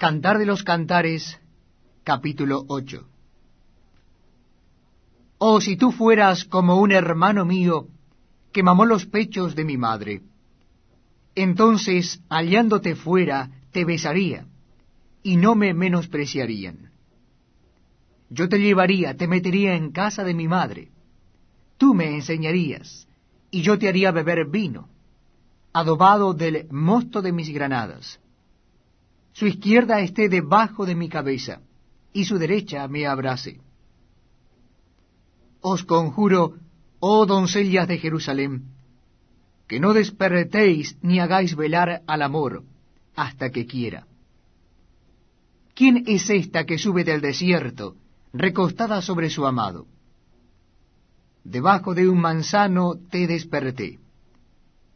Cantar de los Cantares, capítulo 8. Oh, si tú fueras como un hermano mío que mamó los pechos de mi madre, entonces, hallándote fuera, te besaría, y no me menospreciarían. Yo te llevaría, te metería en casa de mi madre, tú me enseñarías, y yo te haría beber vino, adobado del mosto de mis granadas su izquierda esté debajo de mi cabeza, y su derecha me abrace. Os conjuro, oh doncellas de Jerusalén, que no despertéis ni hagáis velar al amor hasta que quiera. ¿Quién es esta que sube del desierto, recostada sobre su amado? Debajo de un manzano te desperté.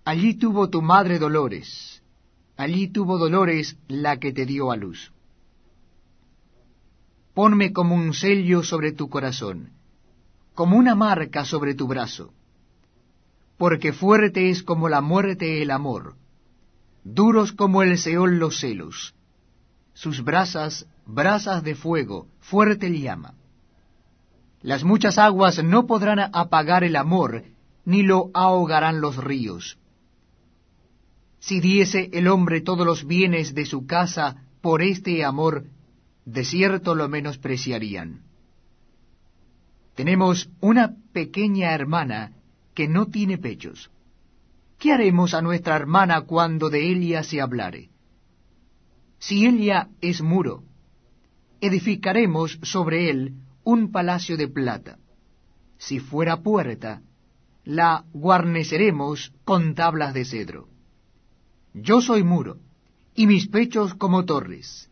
Allí tuvo tu madre dolores Allí tuvo dolores la que te dio a luz. Ponme como un sello sobre tu corazón, como una marca sobre tu brazo, porque fuerte es como la muerte el amor, duros como el Seol los celos, sus brasas, brasas de fuego, fuerte llama. Las muchas aguas no podrán apagar el amor, ni lo ahogarán los ríos si diese el hombre todos los bienes de su casa por este amor, de cierto lo menospreciarían. Tenemos una pequeña hermana que no tiene pechos. ¿Qué haremos a nuestra hermana cuando de ella se hablare? Si ella es muro, edificaremos sobre él un palacio de plata. Si fuera puerta, la guarneceremos con tablas de cedro. Yo soy muro, y mis pechos como torres,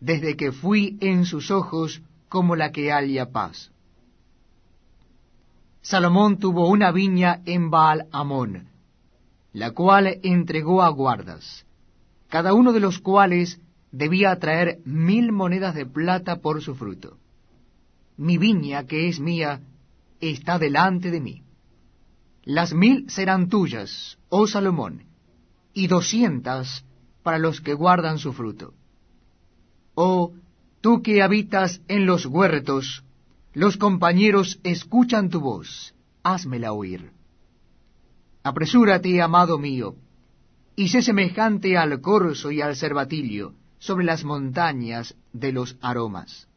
desde que fui en sus ojos como la que halla paz. Salomón tuvo una viña en Baal Amón, la cual entregó a guardas, cada uno de los cuales debía traer mil monedas de plata por su fruto. Mi viña, que es mía, está delante de mí. Las mil serán tuyas, oh Salomón, y doscientas para los que guardan su fruto. Oh, tú que habitas en los huertos, los compañeros escuchan tu voz, házmela oír. Apresúrate, amado mío, y sé semejante al corzo y al cervatillo sobre las montañas de los aromas.